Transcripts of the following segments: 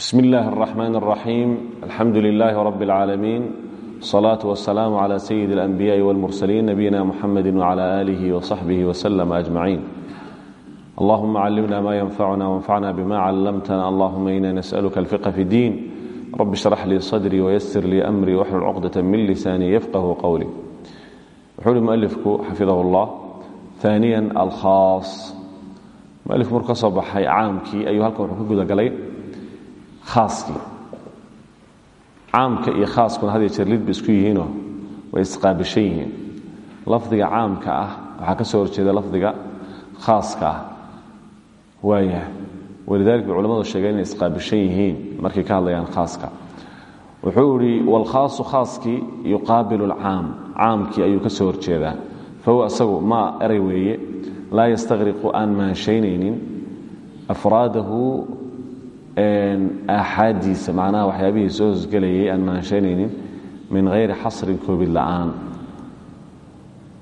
bsm اllahi الرحmn الرaxيim alxamdu لlah rb العaalamiin الصlaaة والسlاam عlى syid الأنbiyاءi والmurslيin nabiyina mxamedi وعlى آlih وصaxbih وslm أجmaعin allahuma climna ma ynfacuna وانfacna bma clamtna allahuma ina nasأlka الفqه fi الdin rb اشhرx lii صdrي وysr lii أmri wxlul cqdaة min lisani yfqh qwlي wuxuu hi mualifku xafidah اllah ثaaniya alkhaaص mualifku markuu ka soo baxay caamkii ayuu halkan wuxuu ka gudagalay khaaskii caamka iyo khaaskuna had jeer lid ba isku yihiinoo way isqaabishan yihiin. Lafdiga caamka ah waxaa ka soo horjeeda lafdiga khaaska ah. Waaya walidalik bay culamadu sheegeen inay isqaabishan yihiin markay ka hadlayaan khaaska. Wuxuu idhi wاlkhaasu khaaskii yuqaabilu اlcaam caamkii ayuu ka soo horjeedaa. Fahuwa isagu maa eray weeye laa yastaqriqu aan maanshaynaynin. Afraadahu aaxaadiisa macnaha waxyaabihii soo hosgelayay aan maanshaynaynin min hayri xasrin koobid la'aan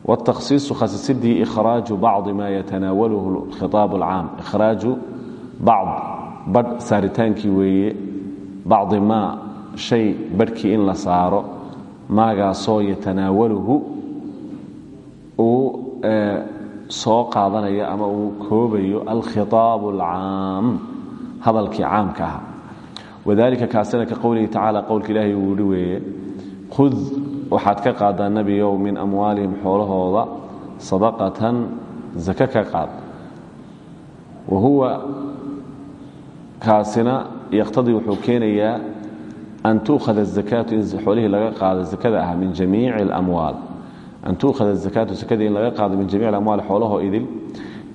wاtakhsiiصu khasisidii ikhraaju bacdi ma yatanaawaluhu khiطaab اlcaam ikhraaju bacd badh saaritaankii weeye bacdi maa shay badhkii in la saaro maagaasoo yatanaawaluhu uu soo qaadanayo ama uu koobayo alkhiطaab اlcaam hadalkii caamka aha wadalika kaasina ka qowlihi tacaala qowlka ilaahay uu yihi khud waxaad ka qaadaa nebiyow min amwaalihim xoolahooda sadaqatan zake ka qaad. Kaasina yaqhtadii wuxuu keenayaa an tuukhada azakaatu in xoolihii laga qaado zakada ah min jamiici اlamwaal an tuukhada azakaatu zakadii in laga qaado min jamiic alamwaal xoolahoo idil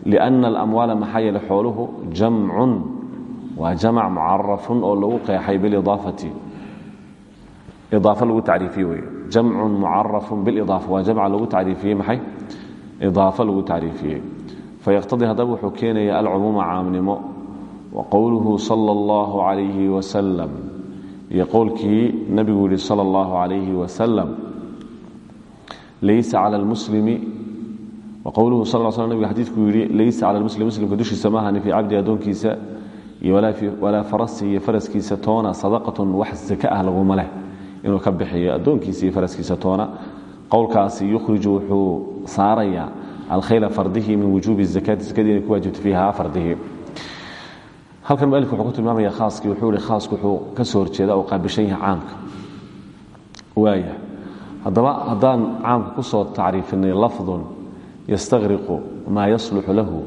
liأna alamwaala maxaa yeele xooluhu waa jamc mucarafun oo lagu qeexay bilidaafati idaafo lagu tacriifiye wey jamcun mucarafun bilidaafa. Waa jamca lagu tacriifiyey maxay? Idaafo lagu tacriifiyey. Fayaqtadii haddaba wuxuu keenaya alcumuuma caamnimo. Wa qowluhu sala اllahu calayhi wasalam iyo qowlkii nabigu yihi sala اllahu calayhi wasalam laysa cala lmuslimi wa qowluhu sal sl nabig xadiidku yidhi laysa cala lmuslim muslimka dushiisa maahani fii cabdi addoonkiisa walaa farasi iyo faraskiisa toona sadaqatun wax zaka ah laguma leh inuu ka bixiyo addoonkiisa iyo faraskiisa toona. Qowlkaasi yukhriju wuxuu saarayaa alkhayla fardihi min wujuubi zakaati zakadii inay ku waajibta fiiha fardihi. Halkan mualif wuxuu ku tilmaamaya khaaskii wuxuu ihi khaasku wuxuu ka soo horjeeda oo qaabishan yahay caamka. Waaya haddaba haddaan caamka ku soo tacriifinay lafdun yastaqriqu maa yasluxu lahu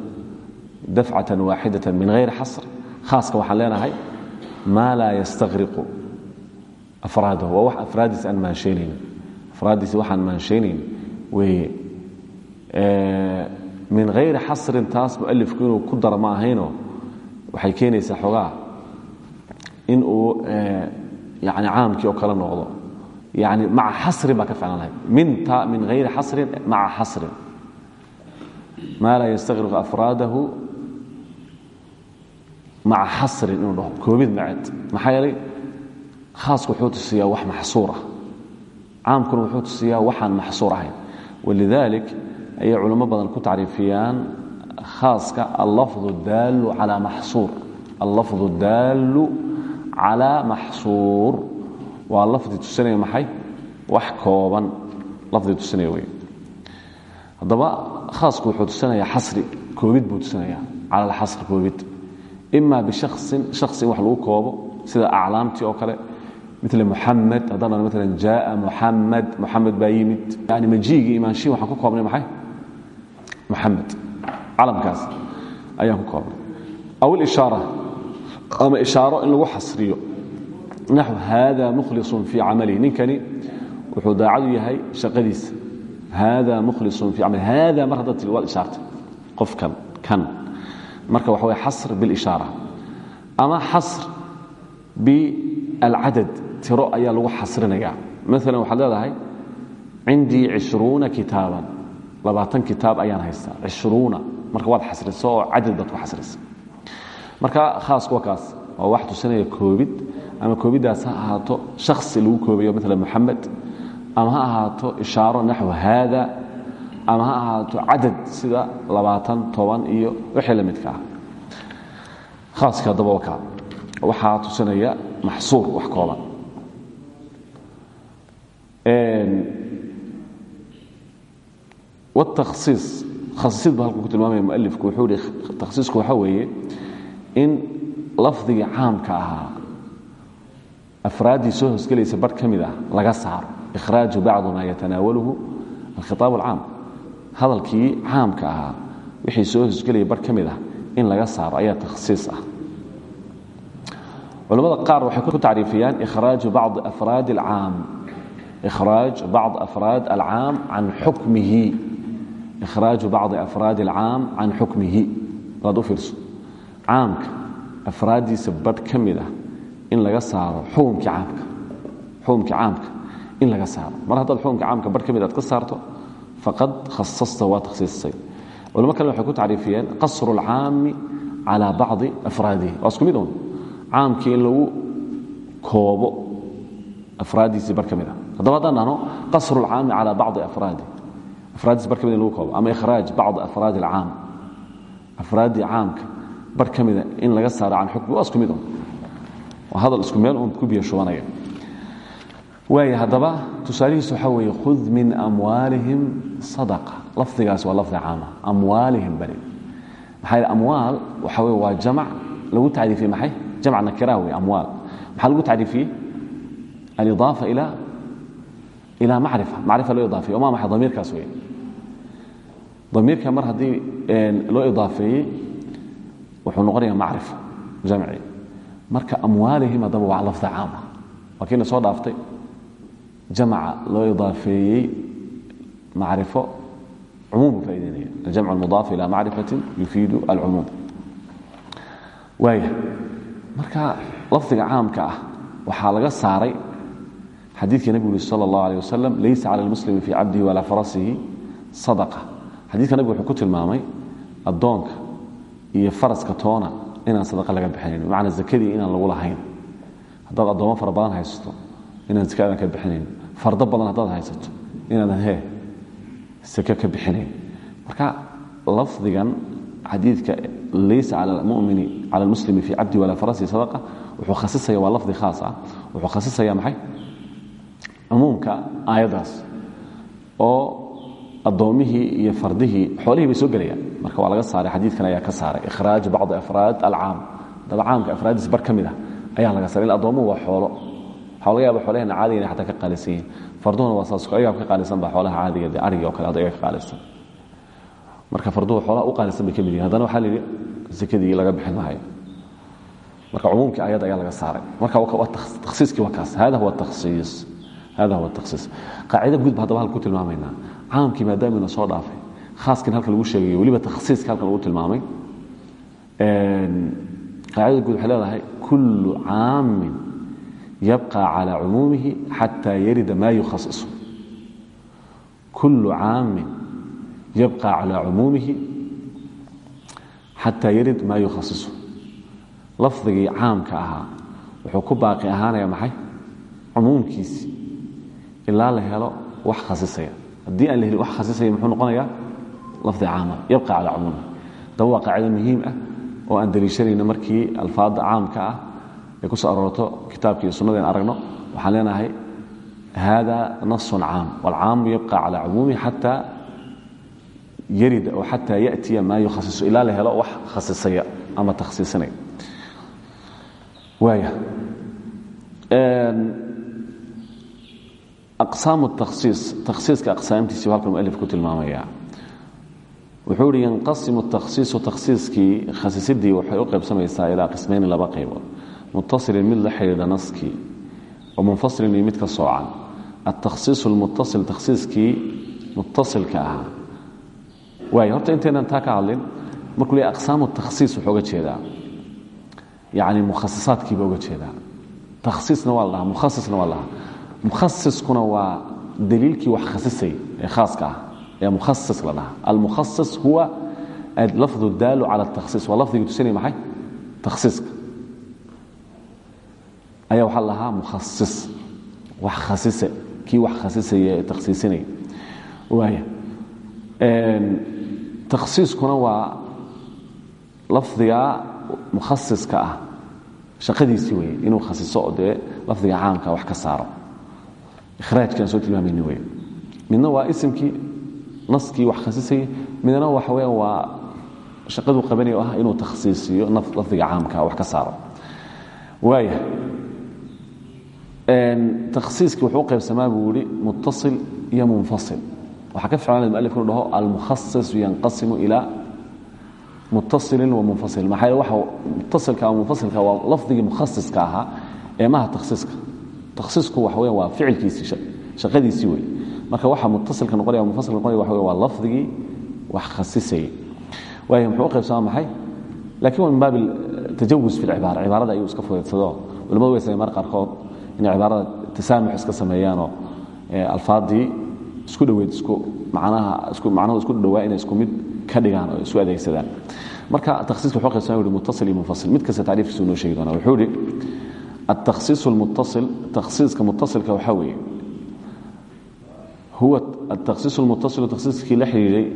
dafcatan waaxidatan min hayri xasr haaska waxaan leenahay maa laa yastaqriqu afraadahu. Waa wax afraadiisa aan maanshaynayni afraaddiisa waxaan maanshaynayni weeye min hayri xasrin taas mualifku inuu ku daro ma waxay keenaysaa xogaa in uu yani caamkii oo kale noqdo. Yani maca xasrin baa ka ficlan lahayd. Minta min hayri xasrin maca xasrin. Maa laa yastaqriqu afraadahu maca xasrin inuu dhaho koobid maceed maxaa yeelay khaasku wuxuu tusiyaa wax maxsuur ah. Caamkuna wuxuu tusiyaa waxaan maxsuur ahayn. Walidalik ayay culamo badan ku tacriifiyaan khaaska allafdu daallu calaa maxsuur. Allafdu daallu calaa maxsuur. Waa lafdi tusinaya maxay? Wax kooban lafdi tusinaya wey haddaba khaasku wuxuu tusinayaa xasri koobid buu tusinaya cala alxasri koobid ima bishaksin shaksi in wax lagu koobo sida aclaamtii oo kale mil muxamed haddaan maala jaaa muxamed muxamed baa yimid yani majiigii imaanshihi waxaan ku koobnay maxay muxamed calamkaas ayaan ku koobnay aw ilishaara ama ishaaro in lagu xasriyo naxw hada mukhliصun fii camalihi ninkani wuxuu daacadu yahay shaqadiisa hada mukhliصun fii camalihi hada mar haddaad tiri waad ishaartay qofkan kan marka waxa way xasr biاlishaara ama xasr bialcadad tiro ayaa lagu xasrinaya maala waxaad leedahay cindii cishruuna kitaaban. Labaatan kitaab ayaan haystaa. Cishruuna. Marka waad xasriso oo baad ku xasrisa marka khaasku waa kaas waa wax tusinaya ama koobiddaas ha ahaato shaksi lagu koobayo maala muxamed ama ha ahaato ishaaro naxw haada ama ha ahaato cadad sida labaatan toban iyo wixii la midka ah. Khaaska kaa waxaa tusinaya maxsuur wax kooban. Wاtakhsiis khasiisid ba halku ku tilmaamaya mualifku wuxuu ihi takhsiisku waxaa weeye in lafdigii caamka ahaa afraaddii soo hosgelaysa bar ka ah laga saaro. Ikhraaju bacdu maa yatanaawaluhu alkhitaab alcaam hadalkii caamka ahaa wixii soo hosgelaya bar ka mid ah in laga saaro ayaa takhsiis ah. Culamada qaar waxay ku tacriifiyaan ikhraaju bacdi afraad alcaam. Ikhraaj bacd afraad alcaam can xukmihi. Ikhraaju bacdi afraad alcaam can xukmihi. Waad u fiirso. Caamka afraaddiisa badh ka ah in laga saaro xukumkii caamka. Xukumkii caamka in laga saaro. Mar haddaad xukumka caamka badh ka aad ka saarto faqad khasasta waa takhsiisisay culamo kalena waxay ku tacriifiyeen qasru alcaami calaa bacdi afraadihi waa isku mid un caamkii in lagu koobo afraaddiisii bar ka mid ah haddaba haddaan dhahno qasru alcaami calaa bacdi afraadi afraaddiisi bar ka mid in lagu koobo ama ikhraaj bacdi afraadi alcaam afraaddii caamka bar ka mida in laga saaro can xukmi waa isku mid un waa hadal isku meel uun ku biyo shubanaya waaya haddaba tusaalihiis waxaa weeye khud min amwaalihim sadaqa. Lafdigaas waa lafdi caama. Amwaalihim bari maxaa yidhi amwaal waxa weye waa jamac lagu tacriifiyey maxay? Jamc nakira wey amwaal. Maxaa lagu tacriifiyey? Alidaafa ila ila macrifa. Macrifa loo idaafiye o ma maxay damiirkaas wey damiirka mar haddii loo idaafeeyey wuxuu noqonaya macrifa jamci marka amwaalihim haddaba waa lafdi caama. Waa kiina soo dhaaftay jamca loo idaafeeyey macrifo cumuum buu faa'idaynaya aljamc almudaaf ila macrifatin yufiidu alcumuum waaya marka lafdiga caamka ah waxaa laga saaray xadiidkii nebigu uri sala اllah alيه wasalam laysa cala lmuslimi fii cabdihi walaa farasihi sadaqa xadidka nebigu wuxuu ku tilmaamay addoonka iyo faraska toona inaan sadaqa laga bixinayn bimacnaa zakadii inaan lagu lahayn haddaad addoommo fara badan haysato inaan zaka aadan ka bixinayn fardo badan haddaad haysato inaadan hee sake ka bixinayn marka lafdigan xadiidka laysa cala mumini cala lmuslimi fii cabdi walaa farasihi sadaqa wuxuu khasisaya waa lafdi khaas ah wuxuu khasisaya maxay? Cumuumka aayaddaas oo addoommihii iyo fardihii xoolihii bay soo gelayaan. Marka waa laga saaray xadiidkan ayaa ka saaray. Ikhraaj bacdi afraad alcaam. Daba caamka afraaddiis bar ka mid ah ayaa laga saaray. Il addoommuhu waa xoolo waxaa laga yaaba xoolaheenna caadiga inay xataa ka qaalisan yihiin. Farduhuna waa saas ayagaa ka qaalisan ba xoolaha caadiga dee arigii oo kale hadda ayaga ka qaalisan. Marka farduhu xoolaha u qaalisan bay ka mid yihiin haddana waxaa la yidhi zakadii laga bixin maayo marka cumuumkii ayadda ayaa laga saaray. Marka takhsiiskii waa kaas. Hada huwa takhsiis. Hada huwa takhsiis. Qaacida guud ba haddaba halka ku tilmaamaynaa. Caamkii maadaamina soo dhaafay khaaskan halka lagu sheegayo weliba takhsiiska halkan lagu tilmaamay qaacidada guud waxay leedahay kullu caamin yabqa calى cumuumihi xata yarida ma yukhasisu kullu caamin yabqa calى cumuumihi xataa yarid maa yukhasisu lafdigii caamka ahaa wuxuu ku baaqi ahaanaya maxay? Cumuumkiisii ilaa la helo wax khasisaya. Haddii aan la helin wax khasisaya muxuu noqonayaa lafdi caama yabqa calaa cumuumihi. Daba waa qaacido muhiim ah oo aan daliishanayno markii alfaadda caamka ah ay ku soo aroorto kitaabka iyo sunnada in aragno waxaan leenahay hada nasun caam waalcaamu yabqa calaa cumuumihi xataa yarida oo xataa yatiya maa yukhasisu ilaa la helo wax khasisaya ama takhsiisinaya waaya. Aqsaam takhsiis takhsiiska aqsaamtiisii halkan mualif ku tilmaamaya. Wuxuu ihi yanqasimu takhsiisu takhsiiskii khasisidii waxay u qaybsamaysaa ilaa qismayni laba qaybood muttasilin mid la xidhiidha naskii wa munfasilin iyo mid ka soocan altakhsiisu lmuttasil takhsiiskii muttasilka ahaa waay horta intaynan taa ka hadlin markuu leeyahy aqsaamu takhsiis wuxuu uga jeedaa yacni mukhasisaadkiiba uga jeedaa takhsiisna waa la dhahaa mukhasisna waa la dhahaa mukhasiskuna waa daliilkii wax khasisay ee khaaska ah ee mukhasis la dhahaa almukhasis huwa lafdu daalu cala takhsiis waa lafdigii tusinaya maxay takhsiiska ayaa waxaa la dhahaa mukhasis. Wax khasise. Kii wax khasisaya ee takhsiisinaya waaya takhsiiskuna waa lafdiga mukhasiska ah. Shaqadiisii wey inuu khasiso oo dee lafdiga caamka wax ka saaro. Ikhraajkaan soo tilmaamayni wey midna waa isimkii naskii wax khasisayay. Midna waxa weeyaan waa shaqaduu qabanaya o ah inuu takhsiisiyo lafdiga caamka wax ka saaro. Waaya takhsiiskii wuxuu qaybsamaa buu yihi muttasil iyo munfasil. Waxaa ka ficlan mualif inu dhaho almukhasisu yanqasimu ilaa muttasilin wa munfasil. Maxaa waxa muttasilka ama munfasilka waa lafdigii mukhasiska ahaa ee maha takhsiiska. Takhsiisku waxa weyan waa ficilkiisii shaqadiisii wey marka waxa muttasilka noqonaya munfasilka noqonaya waxa wey waa lafdigii wax khasisayay waaya muxuu u qaybsamaa maxay? Lakin waa min baab tajawuz fi lcibaara cibaarada ayuu iska fudeedsado. Culamadu way samey mar qaarkood inay cibaarada tasaamux iska sameeyaanoo alfaadii isku dhoweyd isku macnaha isku macnahu isku dhowaa inay isku mid ka dhigaan oo isu adeegsadaan marka takhsiiska wuxuu qaybsamaa wuhi muttasil iyo munfasil mid kasta tacriifkiisu noo sheegi doonaa wuxuu ihi التkhصiiص الmuttaصil takhsiiska muttasilka waxaa weeye huwa التkhصiiص الmuttaصilu takhsiiskii la xidhiiday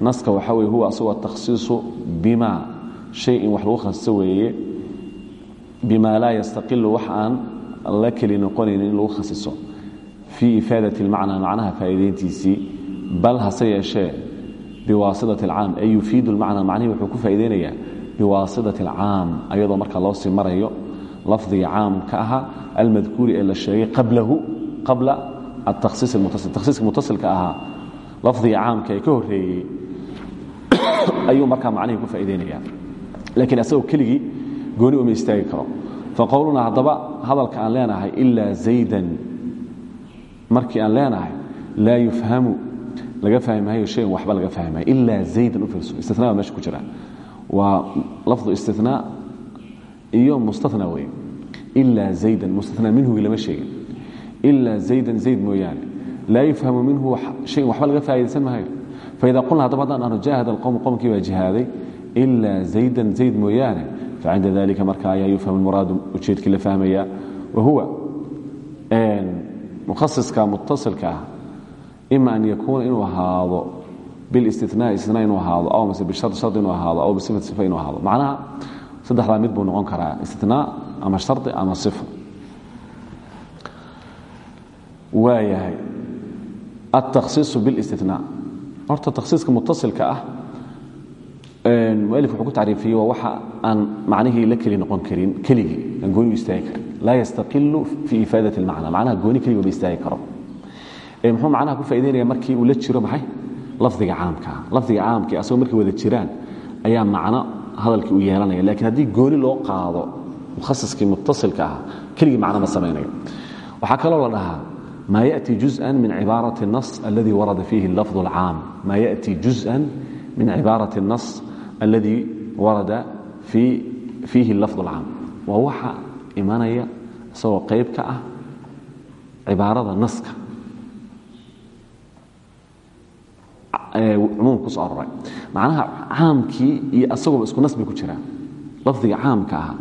naska waxaa weye huwa asagoo التkhصiiصu bima shay in wax lagu khasiso weeye bima laa yastaqilu wax aan la keli noqonaynin in lagu khasiso fii ifaadaة اlmacnaa macnaha faa'iidayntiisii bal hase yeeshee biwaasiطaة اlcaam ay yufiidu اlmacnaa macnihii wuxuu ku faa'iideynayaa biwaasiطaة اlcaam ayadoo marka loo sii marayo lafdiga caamka ahaa almadkuuri ee la sheegay qablahu qabla atakhsiis almuttasil takhsiiska muttasilka ahaa lafdiga caamka ee ka horreeyey ayuu markaa macnihii ku faa'iideynaya laakiin asagoo keligii gooni uma istaagi karo faqowluna haddaba hadalka aan leenahay ilaa zaydan. Markii aan leenahay laa yufhamu laga fahmi maayo shayan waxba laga fahmi maayo ilaa zaydan u fiirso. Istinaa baa meesha ku jira. Waa lafdu istinaa iyo mustana wey ilaa zaydan mustana minhugi lama sheegin. Ilaa zaydan zayd mooyaane. Laa yufhamu minhu shayan waxba laga faa'idaysan maayo. Faida qulna haddaba haddaan ahno jaahad alqowm qowmkii baa jihaaday. Ilaa zaydan zayd mooyaane facinda dalika marka ayaa yufhamu muraadu ujeedkii la fahmaya wa huwa mukhasiska muttasilka ah ima an yakuuna inuu ahaado bilistinaai istinaa inuu ahaado aw mase bishar shard inuu ahaado aw bisifat sifa inuu ahaado macnaha saddexdaa mid buu noqon karaa istinaa ama shardi ama sifo waayahay altakhsiiصu biاlistinaa horta takhsiiska mutasilka ah mualif wuxuu ku tacriifiyey waa waxa aan macnihii la keli noqon karin keligii aan gooni u istaagi karin laa yastaqilu fii ifaadat اlmacna macnaha gooni keligii ma istaagi karo muxuu macnaha ku faa'idaynaya markii uu la jiro maxay lafdiga caamkaa lafdiga caamkii asagoo markay wada jiraan ayaa macno hadalkii uu yeelanaya lakiin haddii gooni loo qaado mukhasiskii muttasilka ah keligii macno ma samaynayo waxaa kaloo la dhahaa ma yaأti juزءa min cibaaraة الnas aladi warada fiihi lafظ اlcaam ma yaأti juزءa min cibaaraة الnas aladi warada fiihi lafظ اlcaam waa waxa imanaya isagoo qayb ka ah cibaarada naska cumuum ku soo aroray macnaha caamkii iyo asaguba isku nas bay ku jiraan lafdiga caamka ah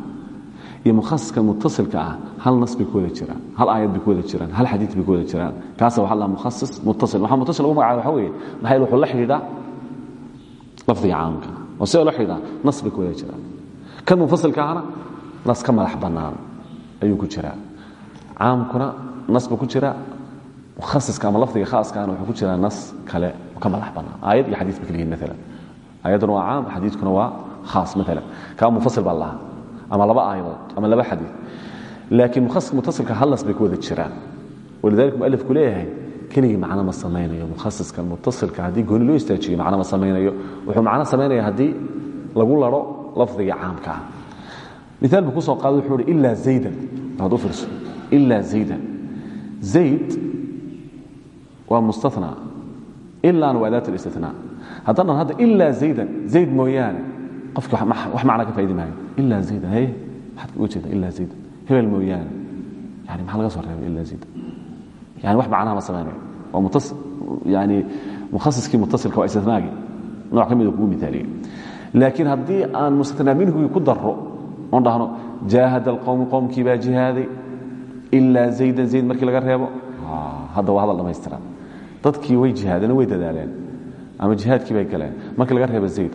iyo mukhasiska muttasilka ah hal nas bay ku wada jiraan hal aayad bay ku wada jiraan hal xadiid bay ku wada jiraan kaasa waxa la mukhasis muttasil waxa muttasil lagu magacaabo waxa weeye maxay wuxuu la xidhiidhaa lafdiga caamka oo sidoo la xidhiidhaa nas bay ku wada jiraan. Kan munfasilka ahna nas ka madax bannaan ayuu ku jiraa. Caamkuna nas buu ku jiraa. Mukhasiska ama lafdiga khaaskaana wuxuu ku jiraa nas kale ka madax bannaan. Aayad iyo xadiis bay kala yihiin maalan aayadduna waa caam xadiidkuna waa khaas maalan kaa munfasil baa lahaa ama laba aayadood ama laba xadiid laakiin mukhasiska mutasilka hal nas bay ku wada jiraan. Walidalika mualifku leeyahay keligii macno ma samaynayo mukhasiska mutasilka haddii gooni loo istaajiyo macno ma samaynayo wuxuu macno samaynaya haddii lagu laro lafdiga caamka ah. Miaal buu ku soo qaaday wuxuu hi ilaa zaydan. Waad u fiirso ilaa zaydan. Zayd waa mustana ilaana waa daat اlistinaa haddaan dhan hadda ilaa zaydan. Zayd mooyaane. Qofki wax macna ka faa'idi maayo. Ilaa zaydan. Haye maxaad uga jeeda ilaa zaydan. Hebel mooyaane. Yani maxaa laga soo reebay ilaa zaydan yani wax macnaha ma samaynayo waa yani mukhasiskii mutasilka waa istinaagii nooc ka mida kugu mithaaliyey laakiin haddii aan mustanaa minhugii ku daro oon dhahno jaahada alqowmu qowmkii baa jihaaday ilaa zaydan zayd markii laga reebo hadda waa hadal dhamaystiran dadkii way jihaadeen way dadaaleen ama jihaadkii bay galeen markii laga reebo zayd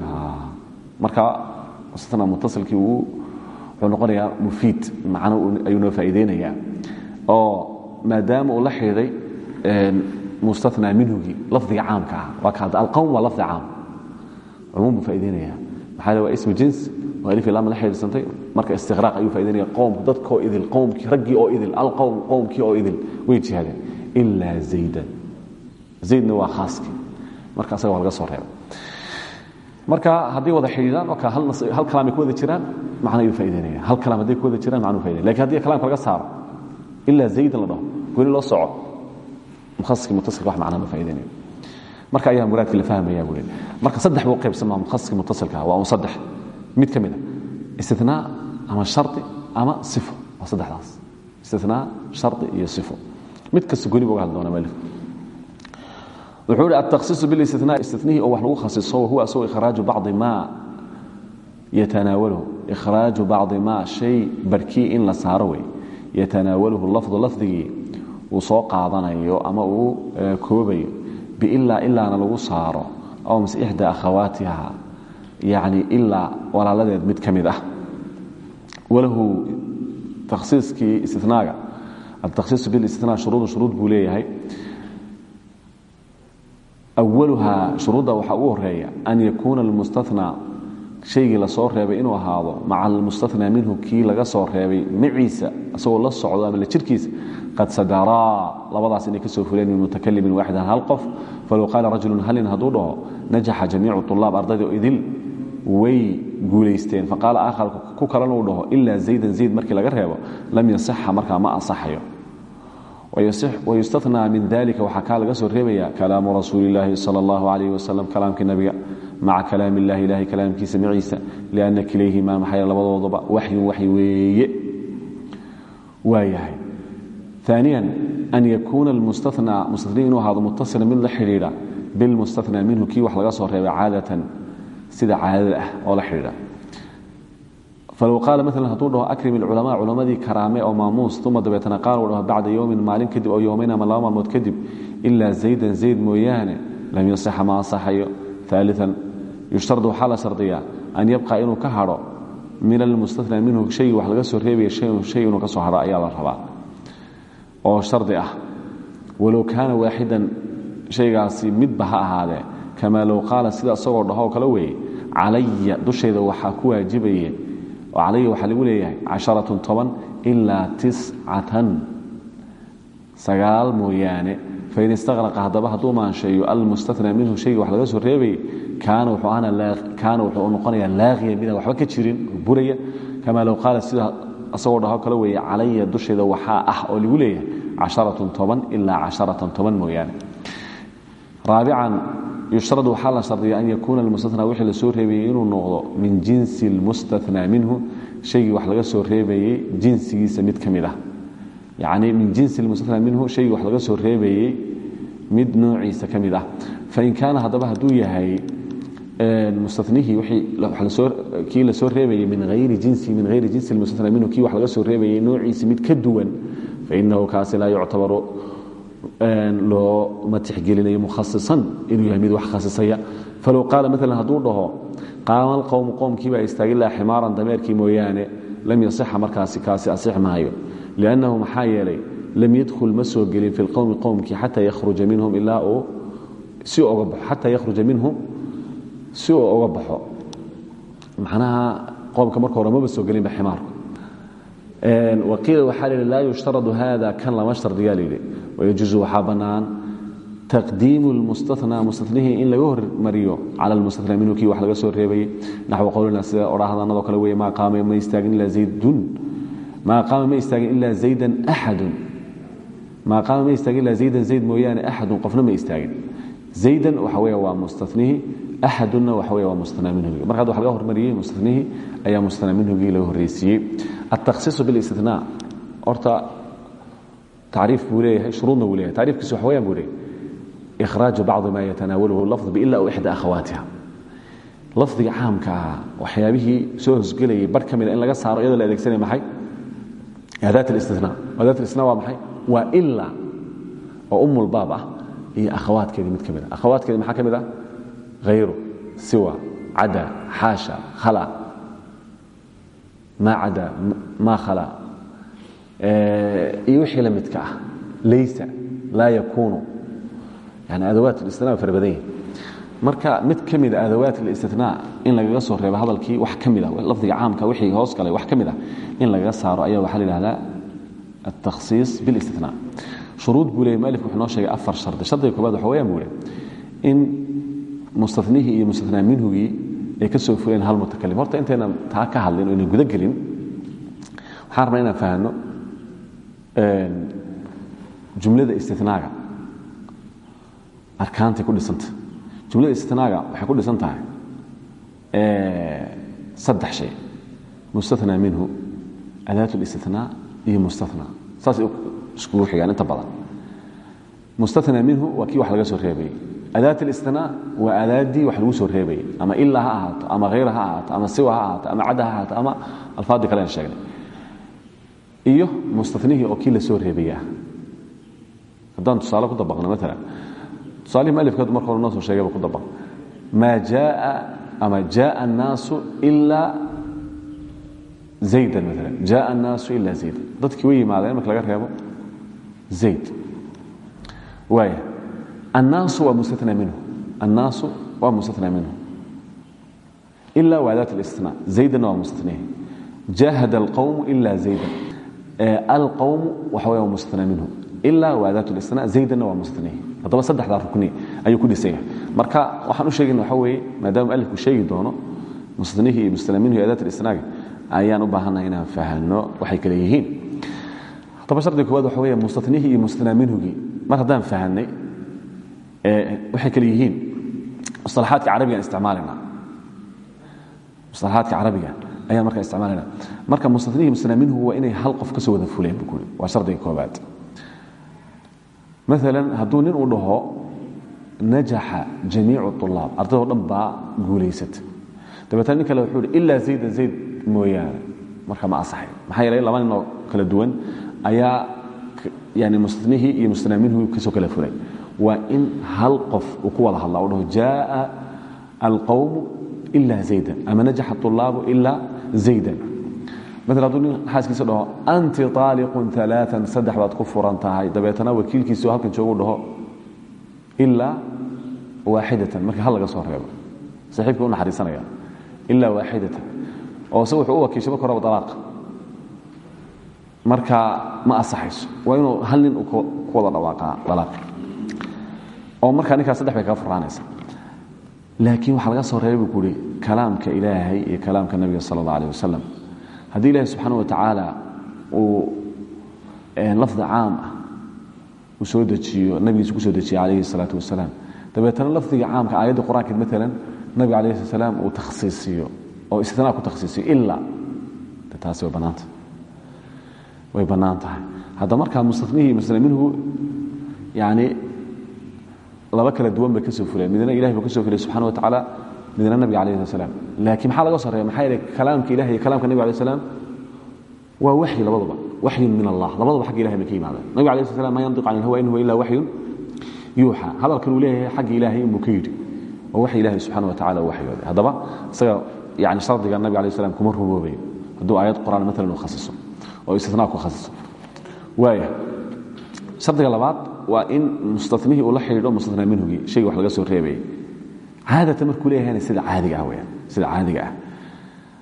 marka mustana mutasilkii wuxuu noqonayaa mufiid macno ayuu noo faa'iideynayaa oo maadaama uu la xidhiiday mustanaa minhugii lafdiga caamka ah. Waa ka alqowm waa lafdi caam. Cumuum buu faa'ideynaya maxaa le waa ismu jins oo alif ilaam la xidhiidsantay marka istiqraaq ayuu faa'ideynaya qowm dadkoo idil qowmkii raggii oo idil alqowm qowmkii oo idil. Way jihaadeen ilaa zaydan. Zaydna waa khaaskii. Marka asaga waa laga soo reebay. Marka hadday wada xidhiidaan hal hal kalaam ay ku wada jiraan macna ayuu faa'ideynaya hal kalaam hadday ku wada jiraan macnuu faa'ideynaya laakiin haddii kalaamka laga saaro ilaa zaydan la dhaho goni loo soco muaiki mutailka wax macnaa ma marka ayaa muraadkii la fahmaya buu marka saddex buu qaybsamaa mukhasiski mutasilkaha waa saddex. Mid ka mid ah, ama shardi ama sifo waa saddexdaas. Istinaa shardi iyo sifo mid kasta goni bu uga hadli malif wuxuu hi altahsiisu bilistinaa istinihii oo wax lagu khasiso wahuwa asagoo ikhraaju bacdi maa yatanaawaluhu ikhraaju bacdi maa shay barhkii in la saaro wey yatanaawaluhu lafdu lafdigii uu soo qaadanayo ama uu e, koobayo. Biilaa ilaana lagu saaro aw mis ixda akhawaatiha yani ilaa walaaladeed mid ka ah. Walahu takhsiiskii istinaaga atakhsiisu bilistinaa shuruudun shuruud buu leeyahay. Awaluha shuruudda waxaa u horreeya an yakuuna almustanaa shaygii la soo reebay inuu ahaado maca almustathnaa minhu kii laga soo reebay maciisa isagoo la socdo ama jirkiisa qad sadaraa labadaas inay ka soo fureen min mutakalimin waaxidan hal qof. Falow qaala rajulun halin hadduu dhaho najaxa jamiicu طulaab ardaydo idil. Way guulaysteen. Faqaala aakhar ku kalena uu dhaho ilaa zaydan zayd markii laga reebo lam yasaxa markaa ma ansaxayo. Wayustathnaa min dalika waxaa kaa laga soo reebaya kalaamu rasuuli illaahi sal اllahu alayh wasalam kalaamkii maca kalaam illahi ilahay kalaamkiisa maciisa lianna kilayhima maxay labadoodaba waxyun waxy weeye. Waa yahay ثaaniya an yakuuna almustanaa mustanii inuu ahaado mutasila mid la xidhiidha bilmustanaa minhu kii wax laga soo reebay caadatan sida caadada ah oo la xidhiidha. Falow qaala maala hadduu dhaho akrim ilculamaa culammadii karaame oo maamuus uma dabeetana qaal uu dhaho bacda yowmin maalin kadib oo yowmayn ama laba maalmood kadib ilaa zaydan zayd mooyaane lam yasixa ma ansaxayo aalian yushtardu waxaa la shardiyaa an yabqa inuu ka hadho min almustanaa minhu shaygii wax laga soo reebaya shay inuu ka soo hadho ayaa la rabaa. Oo shardi ah walow kaana waaxidan shaygaasi midba ha ahaadee kamaa low qaala sida isagoo dhahoo kale weeye calaya dushayda waxaa ku waajibaye oo calaya waxaa lagu leeyahay casharatun toban ilaa tiscatan. Sagaal mooyaane fain istaqraqa haddaba hadduu maansheeyo almustanaa minhu shayga wax laga soo reebayay kaana wuxuu noqonayaa laaqiya midaan waxba ka jirin buraya kamaa low qaala sida asagoo dhaho kale weeye calaya dusheeda waxaa ah oo lagu leeyahay casharatun toban ilaa casharatan toban mooyaane raabican yushrad waxaa la shardiya an yakuuna almustanaa wixii la soo reebayey inuu noqdo min jinsi اlmustanaa minhu shaygii wax laga soo reebayey jinsigiisa mid ka mid ah yacni min jinsi اlmustanaa minhu shaygii wax laga soo reebayey mid noociisa ka mid ah fain kaana haddaba hadduu yahay kii la soo reebayey min hayri jinsi اlmustanaa minhu kii wax laga soo reebayey noociisa mid ka duwan fainahu kaasi laa yuctabaru looma tixgelinayo mukhasisan inuu yahay mid wax khasisaya falow qaala maala hadduu dhaho qaama alqowmu qowmkiibaa istaagin laha ximaaran dameerkii mooyaane lam yasixa markaasi kaasi asix maayo liannahu maxaa yeelay lam yadkhul ma soo gelin fi lqowmi qowmkii xataa yakhruja minhum ilaa uu si oga baxo xataa yakhruja minhum si uu oga baxo. Macnaha qowmka marka hore maba soo gelinba ximaarku waqiila waxaa la yidhi laa yushtaradu hada kan lama shardiyaa la yidhi. Wayajuusu waxaa bannaan taqdiimu lmustanaa mustanihii in laga hormariyo cala lmustanaa minhu kii wax laga soo reebayey naxwu qowlina sida odhaahdanadoo kale weeye maa qaama ma istaagin ilaa zaydun. Maa qaama ma istaagin ilaa zaydan axadun. Maa qaama ma istaagin ilaa zaydan zayd mooyaane axadun qofna ma istaagin. Zaydan waxa weeye waa mustanihii axadunna waxa weeye waa mustanaa minhugii marka hadda wax laga hormariyey mustanihii ayaa mustanaa minhugii laga horreysiiyey altakhsiisu bilistinaa horta tacriif buu leeyahay shuruudna buu leeyahay tacriifkiisu wax weyaan buu leeyahay ikhraaju bacdi ma yatanaawaluhu lafd biila aw ixda akhawaatiha lafdiga caamka ah waxyaabihii soo hosgelayay bar ka mida in laga saaro iyadoo la adeegsanaya maxay adaat اlistinaa adaat اlistinaa waa maxay waa ila oo umulbaab ah iyo akhawaadkeedii mid ka mid ah akhawaadkeedi maxaa ka mid ah hayru siwa cada xaasha khala maa cada maa khala iyo wixii la midka ah laysa laa yakuunu yani adawaat اlistinaa fara badan yahi marka mid ka mida adawaat اlistinaa in lagaga soo reebo hadalkii wax ka mida lafdiga caamka wixii hoos galay wax ka mid ah in lagaga saaro ayaa waxaa la yihahdaa التkhصiiص بالاstinاء shuruud buu leeyay mualifku wuxuu noo sheegay afar shardi shardiga koobaad waxa weyaan buu le in mustanihii iyo mustanaa minhugii ay ka soo fuleen hal mutakalim horta intaynan taa ka hadlin o aynan guda gelin waxaan rabnaa inaan fahanno jumlada istinaaga arkaantay ku dhisanta. Jumlada istinaaga waxay ku dhisan tahay saddex shay. Mustanaa minhu adaat اlistinaa iyo mustana saasay iskugu xigaan inta badan. Mustana minhu waa kii wax laga soo reebayey adaat اlistinaء waa aadaadii wax lagu soo reebayay ama ilaa ha ahaato ama hayra ha ahaato ama siwa ha ahaato ama cadda ha ahaato ama alfaadii kalen sheegnay iyo mustanihii oo kii la soo reebayay ah tusaale ku dabaqno maala tusaalihii malifkeedu marka hore noo soo sheegayba ku dabaq maa jaaa ama jaaa annaasu ilaa zaydan maala jaaa annaasu ilaa zaydan dadkii way yimaadeen marka laga reebo zayd waaya annaasu waa mustatna minhu annaasu waa mustatna minhu ila waa adaat اlistinaa zaydanna waa mustatnihi jahada alqowmu ila zaydan alqowmu waxa weya waa mustatna minhu ila waa adaat اlistinaa zaydanna waa mustatnihi haddaba saddexdaa rukni ayuu ku dhisan yahay marka waxaan u sheegayna waxa weeye maadaama alifku sheegi doono mustatnihii iyo mustatna minhu iyo adaat اlistinaaga ayaan u baahannahay inaan fahanno waxay kale yihiin haddaba shardiga koowaad waxa weya mustatnihii iyo mustatnaa minhugii mar haddaan fahanay waxay kale yihiin musalaxaadka carabigaan isticmaalina musalaxaadka carabiga ayaan markaa isticmaalina marka mustatnihii mustatnaa minhu inay hal qof ka soo wada fuleen bu kuri waa koobaad maalan hadduu nin uu dhaho najaxa jamiicu طulaab ardaydoo dhan baa guulaysata. Dabeetna wuxuu hi ilaa zayd mooyaane. Marka ma asaxay maxaa yeelay laba kala duwan ayaa yani mustanihii iyo mustanaa minhu ka soo kala fulay waa in hal qof uu ku wada hadla u dhaho jaaa alqawmu ila zaydan. Ama najaxa طulaabu ila zaydan. Maal hadduu nin xaaskiisa dhaho anti aaliqun aaaa saddex baad ku furan tahay. Dabeetana wakiilkiisu halkan joogu dhaho ilaa waaxidatan marka hal laga soo reebo. Saxiibka u naxariisanaya ilaa waaxidatan oo se wuxuu u wakiishay marka horaba alaaq marka ma asaxayso. Waa inuu hal nin ku wada dhawaaqa alaaq oo markaa ninkaas saddex bay kaga furaanaysa laakiin waxaa laga soo reebay buu ku uhi kalaamka ilaahay iyo kalaamka nebiga sala allah alih wasalam haddii ilaahay subxaana wa tacaala uu lafdi caam ah uu soo dejiyo nabigiisa ku soo dejiye calayhi salaatu wasalaam dabeetana lafdiga caamka aayadda qur'aankeed maalan nabiga alayh slat salaam uu takhsiisiyo oo istinaa ku takhsiisiyo ilaa de taasi way bannaanta. Way bannaan tahay. Hadda markaa mustanihii musna minhu yani laba kala duwan bay ka soo fuleen. Midna ilahay buu ka soo fuliyay subxana wa tacaala midna nabiga alayh slat slam laakiin maxaa laga soreeya maxaa yeele kalaamka ilahi iyo kalaamka nabiga alay slam waa waxyi labaduba. Waxyun min allah. Labaduba xagga ilahay bay ka yimaadeen. Nabiga alayh slat slam ma yantiq can ilhawa in huwa ila waxyun yuuxa. Hadalkan uu leeyahay xagga ilaahay inbuu ka yidhi. Oo wax ilahay subxana wa tacala u waxyooday. Haddaba isaga yani shardiga nabiga alayh slam kuma rumoobayo hadduu aayad qur'aan maalan uu khasiso oo istinaa ku khasiso. Waaya shardiga labaad waa in mustanihii uu la xidhiidho mustanaa minhugii shayga wax laga soo reebayay caadatan markuu leeyahayna sida caadiga ah weyaan sida caadiga ah.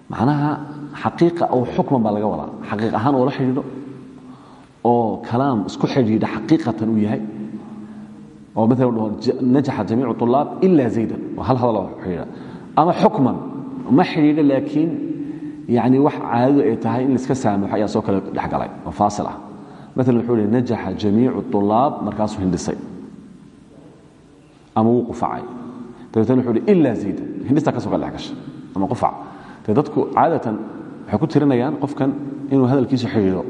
Macnaha xaqiiqa aw xukman baa laga wadaa. Xaqiiq ahaan uu la xidhiidho oo kalaam isku xidhiidha xaqiiqatan uu yahay. Oo maalan dhaho najaxa jamiicu طulaab ila zaydan. Waa hal hadaloo xidhiidha. Ama xukman ma xidhiidho laakiin yani wax caadadu ay tahay in laiska saamaxo ayaa soo kale dhexgalay. Oo faasil ah maalan wuxuu hi najaxa jamiicu طulaab markaasuu hindhisay. Ama wuu qufacay. Dabeetna wuxuu hi ila zaydan. Hindhistaa ka soo kale dhex gashay ama qufac. Dee dadku caadatan waxay ku tirinayaan qofkan inuu hadalkiisu xidhiidho.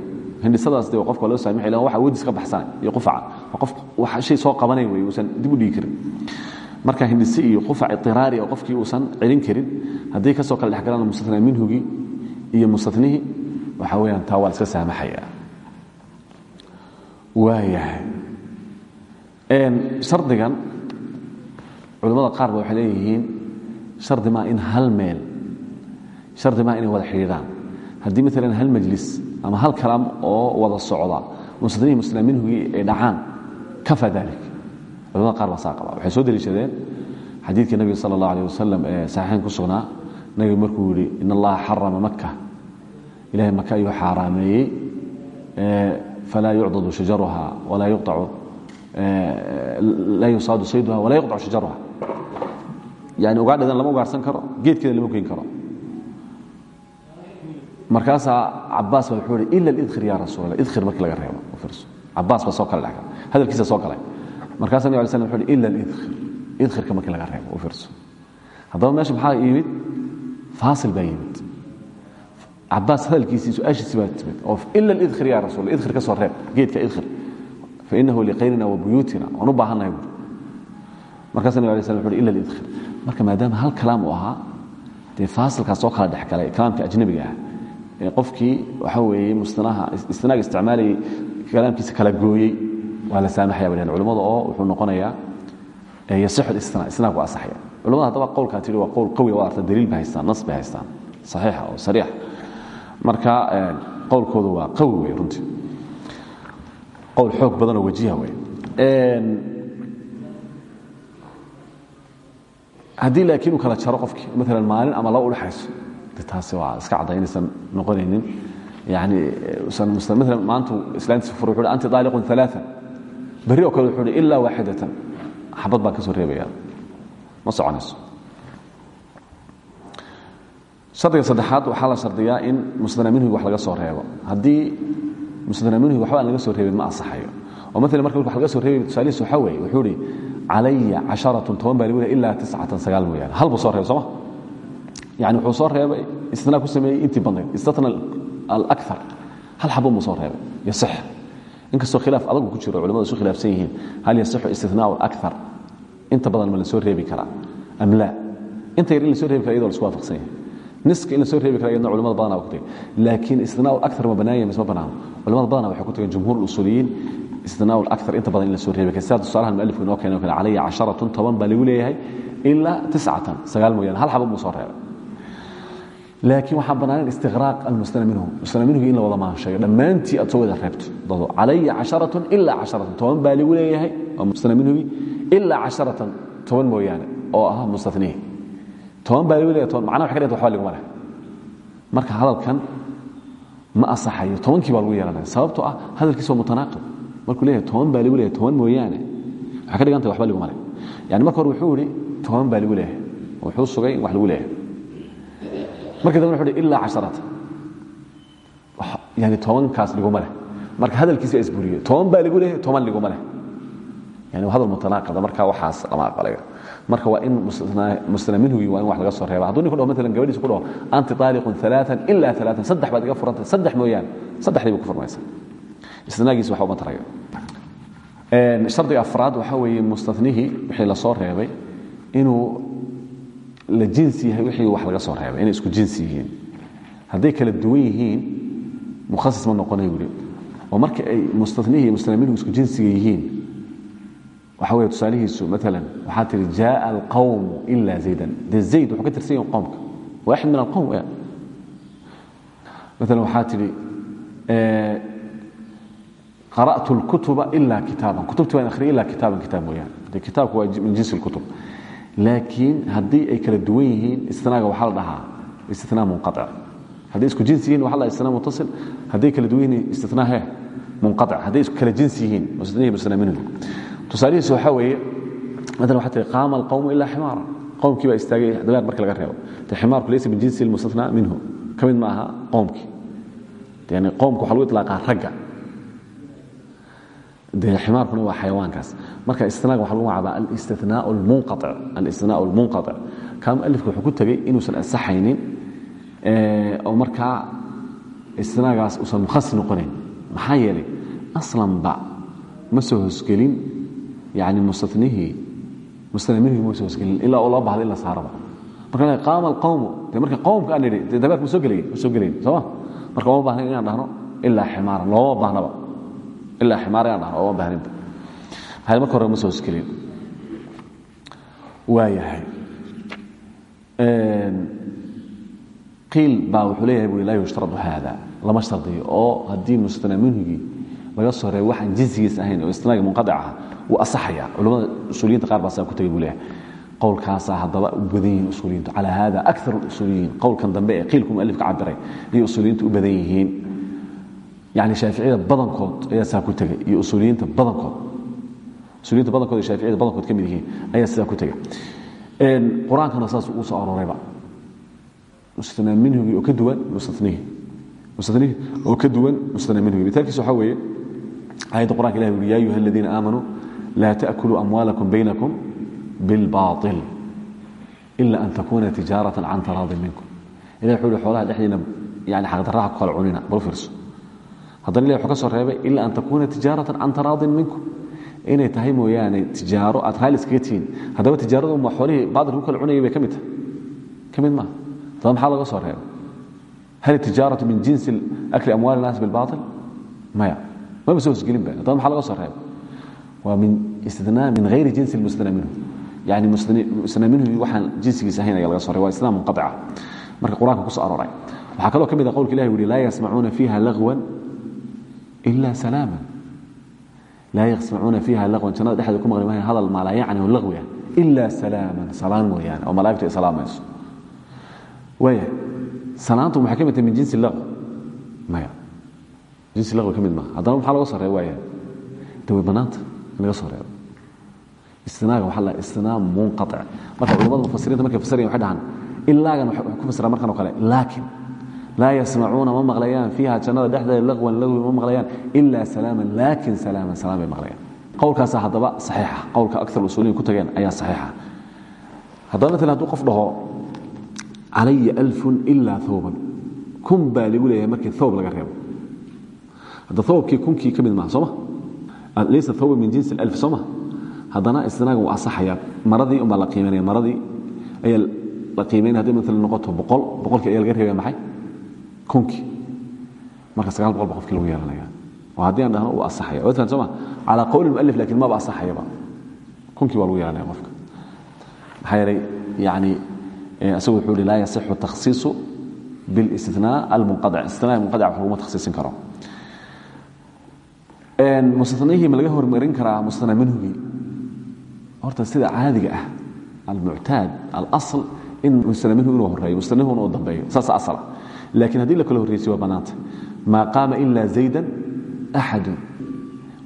Hindhisadaas de qofka loo saamixi laha waxa wadiis ka baxsanay iyo qufaca waa qof wax shay soo qabanay wey uusan dib u dhigi karin. Marka hindhise iyo qufac itiraari oo qofkii uusan celin karin haddii ka soo kale dhex galaan mustatnaa minhugii iyo mustatnihii waxa weeyaan taa waa la iska saamaxaya waayahay. Shardigan culimmada qaar waxay leeyihiin shardi maa in hal meel shardi maa inay wada xidhiidhaan. Haddii maalan hal majlis ama hal kalaam oo wada socda mustanihi muslimiinhugii ay dhacaan kafa dalik culamada qaar baa qaba waxay soo deliishadeen xadiidkii nabiga sala allah wasalam ee saxiixayn ku sugnaa. Nabiga markuu yidhi in allaha xarama maka ilahay maka ayuu xaaraameeyey falaa yucdadu shajaruha laa yusaadu sayduha walaa yuqطacu shajaruha yani ugaadhadan lama ugaarsan karo geedkeeda lama goyn karo markaasaa cabaas ba wuxuu hi ila idkhir ya rasuul idkhir markii laga reebo cabaas baa soo kale dhexgal hadalkiisa soo galay markaasaa nabig alay slam wuxu uhi ila idkhir idkhirka markii laga reebo u fiirso haddaba meesha maxaa yimid faasil baa yimid cabaas hadalkiisii su'aashiisi baa timid. Oo ila idkhir ya rasul idkhir ka soo reeb geedka idkhir fainahu liqaynina wa buyuutina waan u baahannahay buuri markaasa nabig alay slam uhi ila idkhir marka maadaama hal kalaam uu ahaa dee faasilkaas soo kala dhex galay kalaamka ajnabiga ah ee qofkii waxa weeye mustanaha istinaaga isticmaalayay kalaamkiisa kala gooyey waa la saamaxaya dhaheen culimmada oo wuxuu noqonayaa yasixu istinaa istinaag waa asaxaya. Culimada haddaba qowlkaa tidhi waa qowl qawi oo arta daliil bay haystaan nas bay haystaan saxiixa oo sariixa marka qowlkoodu waa qawi wey runtii. Qowl xoog badanoo wajiha wey haddii laakiin uu kala jaro qofkii maalan maalin ama laba udhexayso de taasi waa iska cadda inaysan noqonaynin. Yani usan maalan maantu islaantiisa fur wuxu uhi anti daaliqun ثalaaثa berri oo kale wuxuu uhi ilaa waaxidatan. Xabad baan ka soo reebaya. Ma soconayso shardiga saddexaad waxaa la shardiyaa in musdana minhugi wax laga soo reebo. Haddii musdana minhugi waxba aan laga soo reebin ma asaxayo oo maalan marka wax laga soo reebay tusaalihiis waxaa weeye wuxuu ihi calaya casharatun toban baa lehay ilaa tiscatan sagaal mooyaane. Hal buu soo reebay sooma yani wuxuu soo reebay istinaa ku sameeyey intii badnayd istatna alakar hal xabun buu soo reebay yasix. Inkastoo khilaaf adagu ku jiro culimadu isu khilaafsan yihiin hal yasixu istinaau alakar inta badan ma la soo reebi karaa am laa? Inta yar in la soo reebi kara iyadoo la isku waafaqsan yahay niska in la soo reebi kara iyadna culimada badana waa ku tegey laakiin istinaa alakar ma banaanya mise ma banaano. Culimada badana waxay ku tegeen jumhuur usuuliyiin istinaa alakar inta badan in la soo reebi kara sidaa tusaalahan mualifku inoo keenay kale calaya casharatun toban baa lagu leeyahay ilaa tiscatan. Sagaal mooyaane hal xabun buu soo reebay. Laakiin waxaa bannaanen istiqraaq almustana minhu. Mustana minhugi in la wada maansheeyo dhammaantii aad soo wada reebto. Dado calaya casharatun ilaa casharatan toban baa lagu leeyahay. Waa mustana minhugi ilaa casharatan toban mooyaane oo ah mustanihi toban baa lagu leeyahay toban macnaha waxay ka dhigta waxba liguma leh. Marka hadalkan ma asaxayo tobankii baa lagu yeelanaya. Sababtoo ah hadalkiisa waa mutanaaqib. Markuu leeyahay toban baa lagu leeyahay toban mooyaane. Waxay ka dhigan tahay waxba liguma leh. Yani marka hore wuxuu yidhi toban baa lagu leeyahay. Wuxuu sugay in wax lagu leeyahay. Markii dambe wuxuu ilaa casharata yani tobankaas liguma leh. Marka hadalkiisa isburiyey toban baa ligu leeyahay toban liguma leh. Yani waa hadal mutanaaqida marka waxaas lama aqbalayo marka waa in mustana minhugi waa in laga soo reeba. Hadduu nin ku dhaho maalan gabadhiisa ku dhaho anti taaliqun alaaan ilaa alaaan saddex baad iga furantay saddex mooyaane saddexdii buu ku furmaysa istinaagiisa waxba uma tarayo. Shardiga afraad waxaa weeye mustanihii wixii la soo reebay inuu la jinsi yahay wixii wax laga soo reebay inay isku jinsi yihiin. Hadday kala duwan yihiin mukhasis ma noqonayo wuli marka ay mustanihii iyo mustanaminuhu isku jinsiga yihiin waxa weeye tusaalihiisu maalan waxaa tihi jaaa alqawmu ila zaydan dee zayd wuxuu ka tirsan yahin qowmka waaxid min alqowm ya maalan waxaa tihi qara'tu اlkutuba ila kitaaban kutubti waan akhriyay ila kitaaban kitaab mooyaane dee kitaabku waa min jinsi اlkutub laakiin haddii ay kala duwan yihiin istinaaga waxaa la dhahaa istinaa munqaطic hadday isku jinsi yihin waxa la dhaha istinaa mutasil hadday kala duwan yihiin istinaa he munqaطic hadday isku kala jinsi yihiin mustinihii mustinaa minhu tusaalihiisu waxaa weeye maalan waxaa tihi qaama alqawmu ilaa ximaara. Qowmkii baa istaagay dameer marka laga reebo. De ximaarku laysa min jinsi lmustathnaa minhu. Ka ma aha qowmkii yani qowmka waxa lagu iطlaaqaa ragga. De ximaarkuna waa xayawaankaas. Marka istinaaga waxa lagu magacaabaa alistinaau almunqaic alistinaau almunqaic kaa mualifka wuxuu ku tegey inuusan ansaxaynin oo markaa istinaagaas uusan mukhasis noqonayn. Maxaa yeelay aslanba ma soo hosgelin yani mustanihii mustanamihii ma soo hosgelin ilaa oo loo bahda in la saaraba marka qaama alqawmu. De marka qowmka aan nidhi dee dabeerka ma soo gelay ma soo gelayn sooma marka ooma baahnayn inaan dhahno ilaa ximaaran looma baahnaba ilaa ximaar inaan dhahno ooma bahninba maxaa marka hore ma soo hosgelin waayahay qiil baa wuxuu leeyahay bui laa yushtaradu haada lama shardiyo oo haddii mustana minhugii laga soo reebo waxaan jinsigiis ahayn oo istinaaga munqadic ah wuu asaxaya culamada usuuliyiinta qaar baa saa ku tegay buu leeyahay. Qowlkaasaa haddaba u badan yihiin usuuliyiintu. Calaa haada akar usuuliyiin. Qowlkan dambe ee qiilku mualifka cabiray ayay usuuliyiintu u badan yihiin. Yani shaaficiyada badankood ayaa saa ku tegay iyo usuuliyiinta badankood. Usuuliyiinta badankood iyo shaaficiyada badankood ka mid yihiin ayaa sidaa ku tegay qur'aankana saas ugu soo arorayba mustana minhugii oo ka duwan mustanihii mustanihii oo ka duwan mustana minhugii mitaalkiisa waxaa weeye aayadda qur'anka ilahi uri ya ayuha aladiina aamanuu laa ta'kuluu amwaalakum baynakum bilbaaطil ila an takuna tijaaratan can taraadin minkum ilahi wuxuu yihi xoolaha dhexdiina yani xaqdarraha ku kala cunina bal fiirso haddana ilahi wuxuu ka soo reebay ila an takuna tijaaratan can taraadin minkum inay tahay mooyaane tijaaro aad raali iskaga tihiin haddaba tijaaradu ma xoolihii baatilka ku kala cunayay bay ka mid tahay ka mid maaha haddaba maxaa laga soo reebay hal tijaaratu min jinsi akli amwaali الnaas bilbaaطil maya maba soo hosgelin ba haddaba maxaa laga soo reebay waa min istinaa min hayri jinsi اlmustana minhu. Yani mustana minhu waxaan jinsigiisa ahayn ayaa laga so reebay. Waa istinaa munqaطica. Marka qur'aanka ku soo aroray waxaa kaloo ka mid a qowlka ilahi yihi laa yasmacuuna fiiha lagwa ila salaama laa yasmacuuna fiiha lagwan. Jannada dhexdeeda ku maqli maayo hadal maalaa yacni oo lagwi ah ila salaaman. Salaan mooyaane oo malaa'igtu ay salaamayso waaya salaantu maxay ka mid tahay min jinsi lagw. Maya. Jinsi lagwi ka mid maaha. Haddana maxaa laga soo reeba waaya dawe bannaanta laga soo reebo. Istinaaga waxaa la istinaa munqatic. Marka culamada mufasiriinta markay fasirayan waxay dhahaan ilaagan waxay ku fasiraan markan oo kale. Laakin laa yasmacuuna ma maqlayaan fiiha jannada dhexdeeda lagwan lagwi ma maqlayaan ila salaaman laakin salaaman salaan bay maqlayaan. Qowlkaasa haddaba saxiixa. Qowlka akar usuuliyin ku tageen ayaa saxiixa. Haddaba maalan hadduu qof dhaho calaya alfun ilaa thawban. Kun baa lagu leeyahay markii thawb laga reebo. Hadda thawbkii kunkii ka mid maaha sooma laysa thawban min jinsi alf sooma haddana istinaaga wuu asaxaya. Maradii unbaa la qiimaynaya maradii ayaa la qiimaynaya hadday maalan noqoto boqol boqolkii ayaa laga reebaya maxay? Kunkii marka sagaal boqol ba qofkii lagu yeelanaya oo haddii aan dhahno uu asaxaya. Waad fahan sooma calaa qowli mualif laakiin maba asaxayaba kunkii baa lagu yeelanaya qofka. Maxaa yeelay yani isagu wuxuu hi laa yasixu takhsiisu biاlistinaa almunqadic istinaa munqadic wax laguma takhsiisin karo mustanihii ma laga hormarin karaa mustana minhugii horta sida caadiga ah almuctaad alasl in mustana minhu inuu horeeyo mustanihuna uu dambeeyo saasa asala laakiin haddii la kala horreysiy waa bannaanta maa qaama zaydan axadun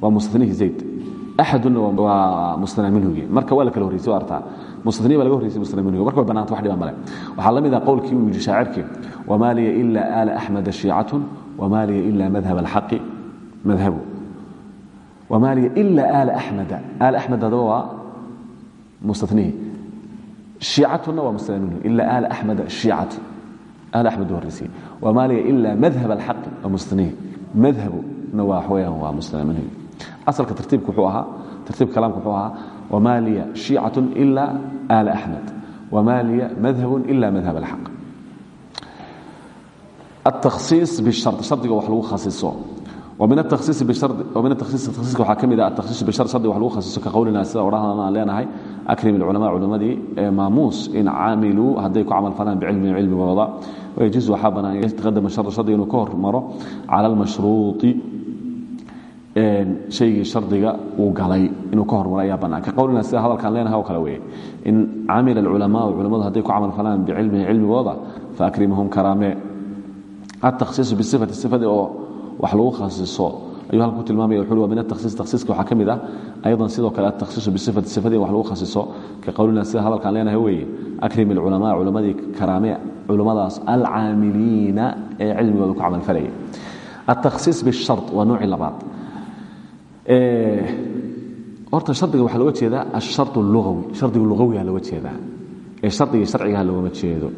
waa mustanihii zayd. Axadunna waa mustana minhugii marka waa la kala horreysay waa artaa mustanihi baa laga horreysay mustana minhugi marka bannaanta wax dhiban male waxaa la ah qowlkii uu yidhi shaacirkii wamaa liya ila aala axmeda shiicatun wamaa liya ila madhab alxaqi wamaa liya ila aala axmeda aala axmed haddaba waa mustanihii shiicatuna waa mustana minhu ila aala axmeda shiicatu aala axmed u horreysay wamaa liya ila madhab alxaqi waa mustanihi madhabuna waa waxweeyaan waa mustana minhu asalka tartiibka wuxuu ahaa tartiibka kalaamka wuxuu ahaa wamaa liya shiicatun ila aala axmed wamaa liya madhabun ila madhab alxaq التkhصiiص bالشharط شhardiga wax lagu khasiso min atkhiiska waxaa ka mid ah a atakhiis bishar shardi wax lagu khasiso ka qowlina sida odhanana aan leenahay akrim ilculamaa culammadii maamuus in caamiluu hadday ku camal falaan bicilmin cilmigooda wayajiiz waxaa bannaan an yataqadama sharu shardiga inuu ka hormaro cala almashruuti. Shaygii shardiga uu galay inuu ka hormaro ayaa bannaan ka qowlina sida hadalkaan leenahay oo kale weeye. In camila alculamaau culammadu hadday ku camal falaan bicilmihi cilmigooda faakrimhum karaamee atakhiisu bisifati sifadii oo wax lagu khasiso ayuu halka ku tilmaamaya wuxu wa min atakhsiis takhsiiska waxaa ka mid ah ayadan sidoo kale atakhsiisu bisifati sifadii wax lagu khasiso ka qowlina sida hadalkaan leenahay weeye akrim ilculamaa culammadii karaamee culummadaas alcaamiliina ee cilmigooda ku camalfalaya. Atakhsiis bishar waa noocii labaad. Horta shardiga waxaa looga jeedaa asharu luawi shardiga luawiha looga jeedaa. Ee shardigii harcigaha loogama jeedo.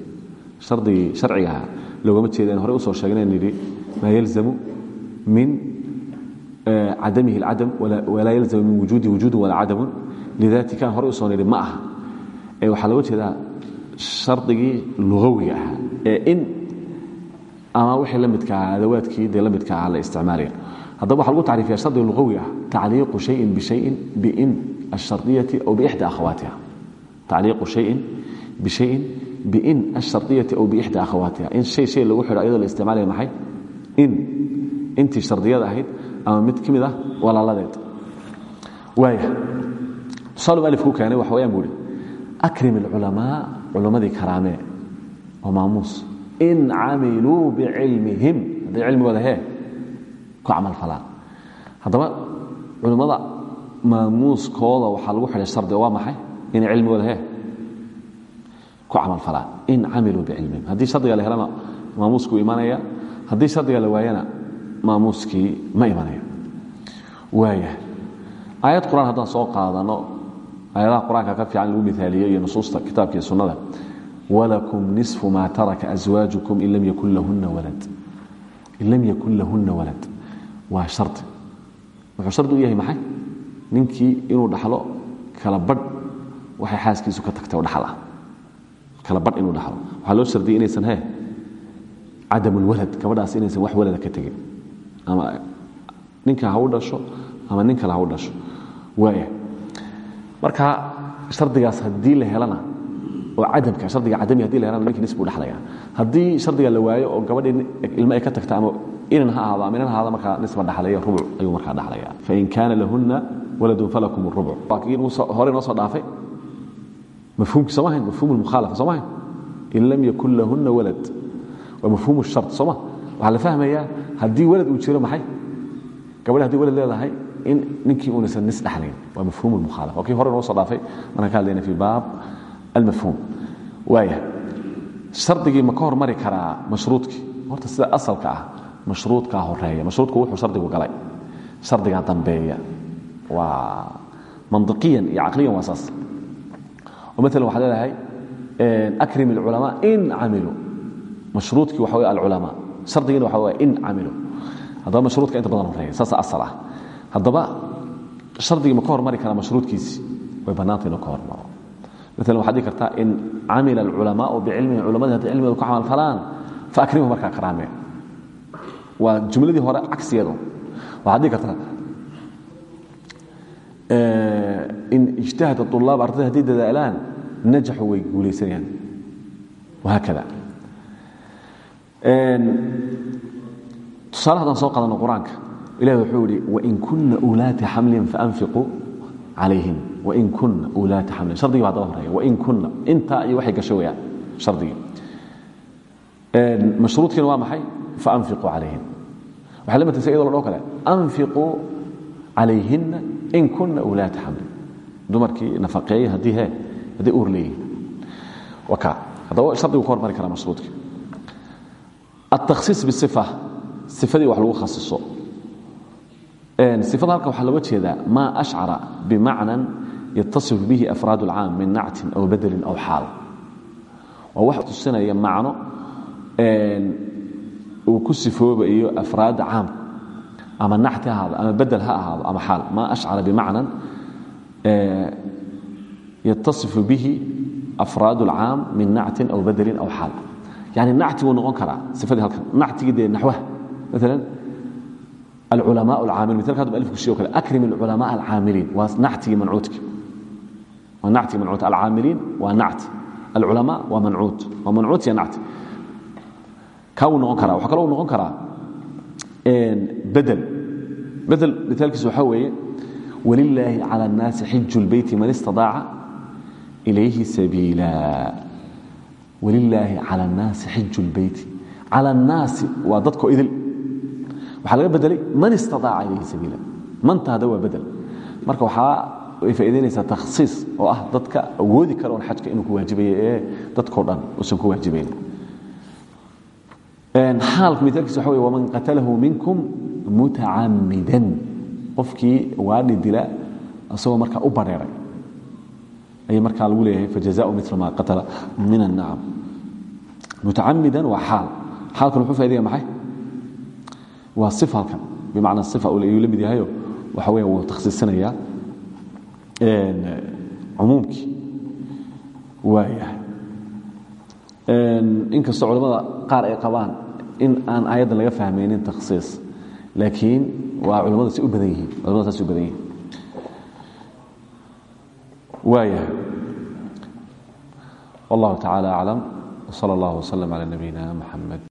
Shardigii sharcigaha loogama jeeda in horey u soo sheegnayni maa yalzamu min cadamihi اlcadam walaa yalzamu min wujuudi wujuudin walaa cadamun lidaati kan horey usoo nidhi ma aha ee waxaa looga jeedaa shardigii lugawiga ahaa ee in ama wixii la midka ahaa adawaadkii dee la midka ahaa la isticmaalaya haddaba waxa lagu tacriifiya shardiga lugawi ah tacliiqu shayin bishayin bin الsharطiyati aw bixda akhawaatiha tacliiqu shayin bishayin bin الsharطiyati aw bixdى akhawaatiha in hay hay lagu xidho ayadoo la isticmaalaya maxay in intii shardiyada ahayd ama mid ka ah walaaladeed. Alifku keenay waxa wayaan buuhi akrim اlculamaa culammadii karaamee oo maamuus in camiluu bicilmihim. Hadday cilmigooda hee ku camal falaan haddaba culimmada maamuuskooda waxaa lagu xidhay shardi oo waa maxay? Inay cilmigooda hee ku camal falaan in camiluu bicilmihim. Haddii shardiga la helana maamuuskuu imanaya haddii shardiga la waayana maamuuskii ma imanaya waaya aayad qur'aan haddaan soo qaadano aayadaha qur'aanka ka fiican lagu miaaliyo iyo nusuusta kitaabka iyo sunnada wlakum niصfu ma taraka aswaajukum in lam yakun lahuna walad. In lam yakun lahuna walad. Waa shardi wuxuu shardi u yahay maxay? Ninkii inuu dhaxlo kala badh waxay xaaskiisu ka tagtay oo dhaxal ah kala badh inuu dhaxlo. Waxaa loo shardiyay inaysan he cadam اlwalad gabadhaas inaysan wax walada ka tegin ama ninka ha u dhasho ama nin kale ha u dhasho waaya marka hardigaas haddii la helana oo cadamka hardiga cadami haddii la helana ninka nis buu dhexlayaa haddii shardiga la waayo oo gabadhii ilmo ay ka tagta ama inan ha ahaado ama inan ha ahaado markaa nisba dhexlaya rubuc ayuu markaa dhexlayaa fain kaana lahunna waladun falakum rubuc. Hore noo soo dhaafay? Mafhuumki sooma hayn mafhuum mukhalafa sooma hayn in lam yakun lahunna walad. Waa mafhuum shart sooma waxaa la fahmayaa haddii walad uu jiro maxay? Gabadhi haddii walad leedahay in ninkii uunaysan nis dhexlayn waa mafhuum اlmukhaalafa waa kii hore noo soo dhaafay. Markaan ka hadlayna fi baab almafhuum. Waaya shardigii ma ka hormari karaa mashruudkii? Horta sida asalka ah mashruudkaa horreeya mashruudku wuxuu shardigu galay. Shardigaa dambeeya. Waa mandiqiyan iyo caqliyan waa saas. Oo maalan waxaad leedahay akrim اlculamaa in camiluu mashruudkii waxa wey alculamaa shardigiina waxa wey in camiluu haddaba mashruudka inta badan horreeya saasa asal ah. Haddaba shardigii ma ka hormari karaa mashruudkiisii way bannaanta inuu ka hormaro. Maala waxaad dhihi kartaa in camila alculamaau bicilmihi culammadii hadday cilmigooda ku camal falaan faakrimhu markaa karaamee waa jumladii hore cagsigeedu waxaad dhihi kartaa in ijtahada طulaab ardayda hadday dadaalaan najaxu way guulaysanayaan wahaakada. tusaale haddaan soo qaadano qur'aanka. Ilahi wuxuu yihi wain kuna ulaati xamlin faanfiquu calayhim. Wain kuna ulaati xamlin shardigii baa daba horreeya wain kuna intaa iyo waxay gasho weyaan shardigii. Mashruudkiina waa maxay? Faanfiquu calayhin waxay la mataysa iyadoo la dhoo kale. Anfiquu calayhinna in kuna ulaati xamlin dumarkii nafaqeeyey haddii he hadday uur leeyihiin haddaba shardigu ka hormari karaa mashruudkii التkhصiiص bصiفة صifadii wax lagu khasiso صifada halkan waxaa looga jeedaa ma أشcara bimacna yataصف bihi أfraad الcaam min nactin aw badlin aw xaal waa wax tusinaya macno uu ku sifoobayo afraad caam ama nacti ha ahaado ama bedel ha ahaado ama xaal ma أشcara bimacna yataصف bihi أfraad الcaam min nactin aw badlin aw xaal yani nacti wuu noqon karaa ifadii halkan nactigii dee naxwaha maala alculamaa alcaamiliin mialka hadda alifku shiyo kale akrim alculamaa alcaamiliin waa nactigii mancuudki waa nactigii mancuud alcaamiliin waa nacti alculamaa waa mancuud waa mancuud iyo nacti kaa wuu noqon karaa waxaa kaloo uu noqon karaa bedel bedel mitaalkiisu waxaa weeye walilaahi cala annaasi xiju lbeyti man istadaaca ilayhi sabiila wlilaahi cala annaasi xiju lbeyti cala annaasi waa dadko idil. Waxaa laga bedelay man istaaca ilayhi sabiila. Manta hadda waa bedel. Marka waxaa ay faa'idaynaysaa takhsiis oo ah dadka awoodi kara xajka inuu ku waajibayo ee dadkao dhan uusan ku waajibayn. Xaalka mitaalkiisa waxa wey waman qatalahu minkum mutacamidan qofkii waadhi dila isagoo markaa u bareeray ay markaa lagu leeyahay fajaza mil ma atala min anacam mutacamidan waa xaal. Xaalkan wuxuu faidaya maxay? Waa if halkan. Bimacna ifa ayuu la mid yahayo waxa weya wuu takhsiisanayaa cumuumkii. Waayahay inkastoo culamada qaar ay qabaan in aan aayaddan laga fahmaynin takhsiis laakiin waa culamada si u badan yihiin culamada saas u badan yihiin waayahay wallahu tacala aclam wsala allah wslm cala nabiyina mxamed